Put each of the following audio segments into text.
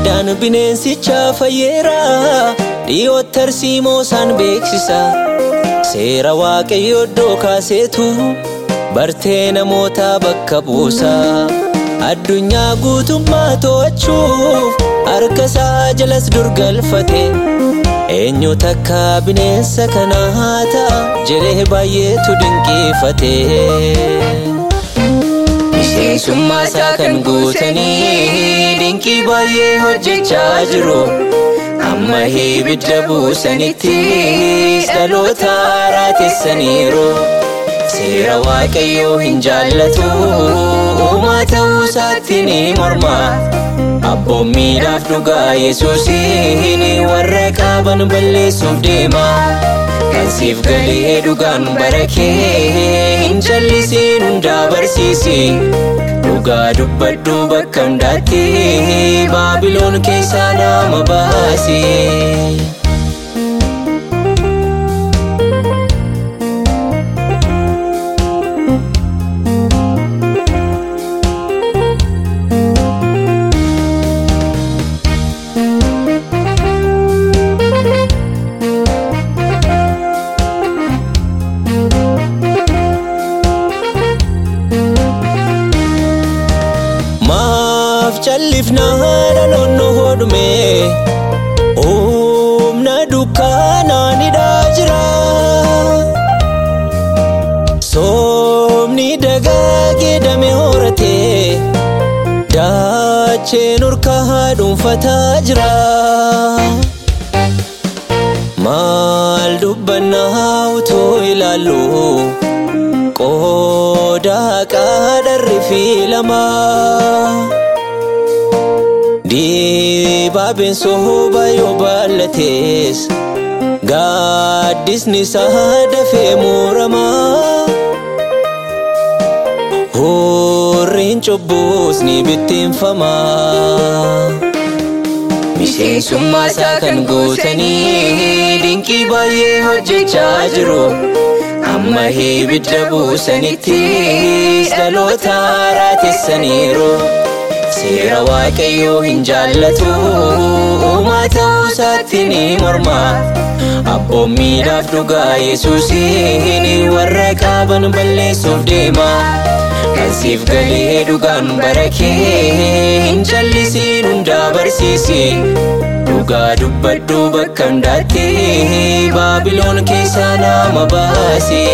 Aadaan bineensichaa fayyeera dhiyootti tarsiimoo isaan beeksisa. Seera waaqayyoo iddoo kaaseetu bartee namoota bakka buusa. Addunyaa guutummaa to'achuuf harka isaa jalas durgalfate. Eenyu takka bineensa kana ta'a jedhee baay'eetu dinqifate. Miseensummaa isaa kan guutanii dinqii baay'ee hojjechaa jiru. Amma ibidda buusanitti dhaloota haaraa teessaniiru. Seera waaqayyoo hin jaallatu uumaa ta'uu isaatti ni morma. Abboommiidhaaf dhugaa Yesuusiin qaban balleessuuf deema. Kan siif galee dhugaan bara kee hin jallisiin hundaa barsiisi. Dhugaa dubbadhu bakka hundaatti Baabiloon keessaa nama baasi. Callifnaa dhaloonni hodhume humna dukkanaan hidhaa jira. Soomni dagaagee dame horate daacheen urkaa dhuunfataa jira. Maal dubbannaa utuu ilaallu qoodaa qaadharri fi lamaa. Dibaabeen soba yoo baallatees gaaddisni isaa dafee muramaa. Hurriin cubbuus ni bittinfamaa. Miseensummaa isaa kan guutanii dinqii baay'ee hojjechaa jiru. Amma ibidda buusanitti dhaloota haaraa teessaniiru. Seera waaqayyoo hin jaallatu uumaa ta'uu isaatti ni morma. Abboommiidhaaf dhugaa Yesuusiin warra qaban balleessuuf deema. Kan siif galee dhugaan bara kee hin jallisiin hundaa barsiisi. Dhugaa dubbadhu bakka hundaatti Baabiloon keessaa nama baasi.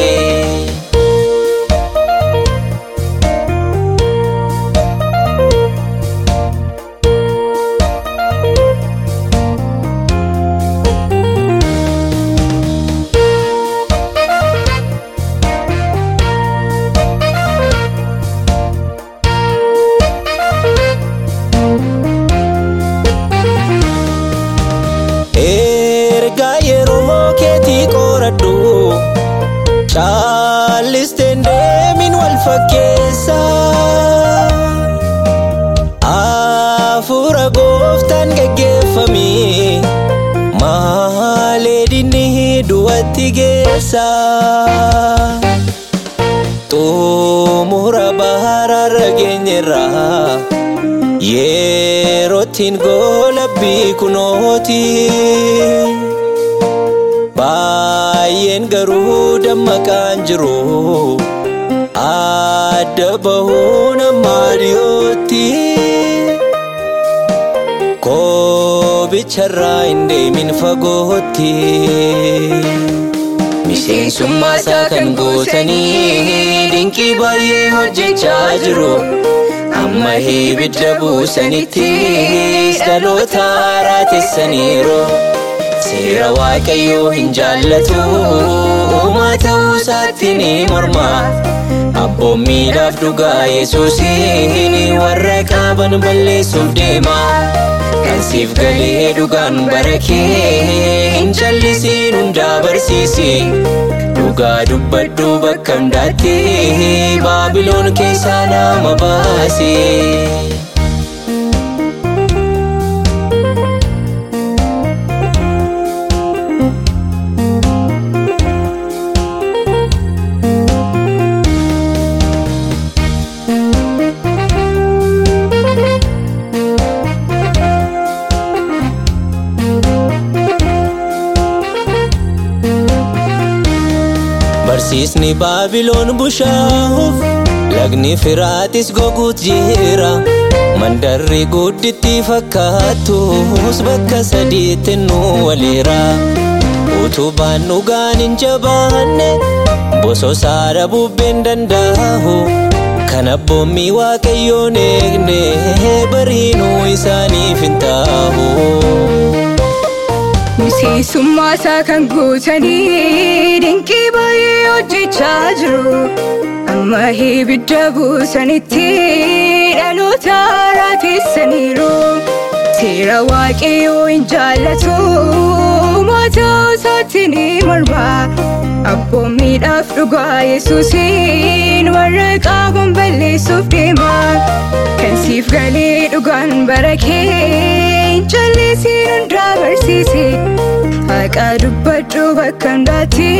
Qoradhu caallisteen deemin wal fakkeessa. Hafuura gooftaan geggeeffami maalee dinni du'atti geessa. Xumura bahararra geenyerraa. Yerootiin goolabbii kunooti. Dammaqaan jiru. Adda bahuun amma dhiyootti. Koobicharraa hin deemin fagootti. Miseensummaa isaa kan guutanii dinqii baay'ee hojjechaa jiru. Amma ibidda buusanitti dhaloota haaraa teessaniiru. Seera waaqayyoo hin jaallatu uumaa ta'uu isaatti ni morma. Abboommiidhaaf dhugaa Yesuusiin warra qaban balleessuuf deema. Kan siif galee dhugaan bara kee hin jallisiin hundaa barsiisi. Dhugaa dubbadhu bakka hundaatti Baabiloon keessaa nama baasi. Sirni baabiloon bushaahuuf lagni firaatis goguut jira. Mandarri gudditti fakkaattus bakka sadiitti nu waliira. Utubaan dhugaan hin jabaanne bososaadha bubbeen danda'u. Kan abboommii waaqayyoon eegne bariinuu isaaniif hin taa'u. Miseensummaa isaa kan guutanii dinqii baay'ee hojjechaa jiru. Amma ibidda buusanitti dhaloota haaraa teessaniiru. Seera waaqayyoo hin jaallatu mataa isaatti ni morma. Abboommiidhaaf dhugaa Yesuusiin warra qaaban balleessuuf deema. Kan siif galee dhugaan bara kee jalleesiin hundaa barsiise. Haqa dubbadhu bakka hundaatti